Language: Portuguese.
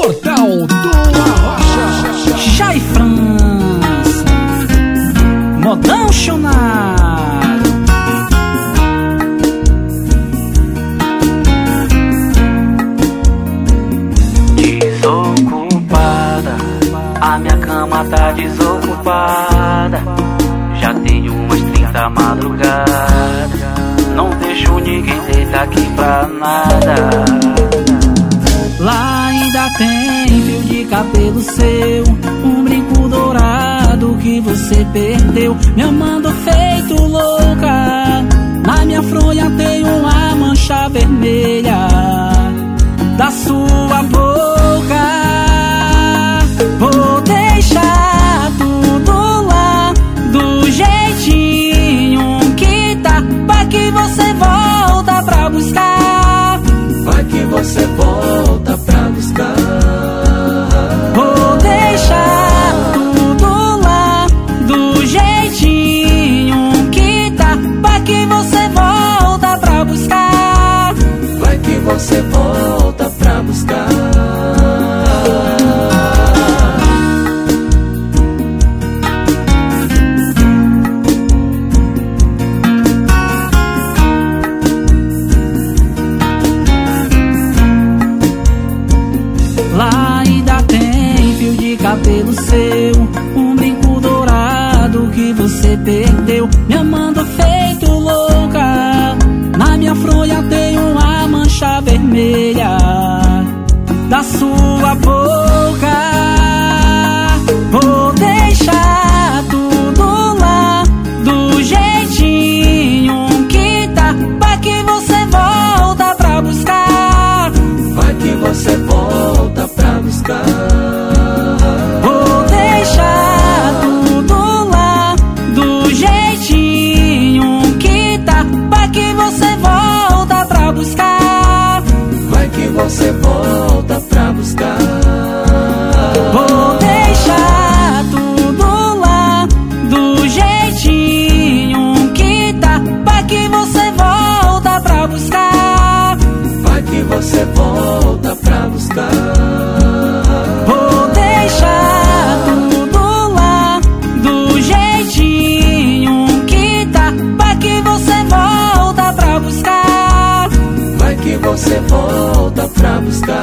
Portal do Arrocha. Jai França. Modão Chonar. Desocupada, a minha cama tá desocupada. Já tenho umas 30 madrugadas. Não deixo ninguém deitar aqui pra nada. Cabelo seu, um brinco dourado que você perdeu, me amando feito louca. Na minha fronha tem uma mancha vermelha você volta pra buscar. Lá ainda tem fio de cabelo seu, um brinco dourado que você perdeu, me amando feito da sua boca. Vou deixar tudo lá do jeitinho que tá, pra que você volta pra buscar. Vai que você volta pra buscar. que você volta pra buscar.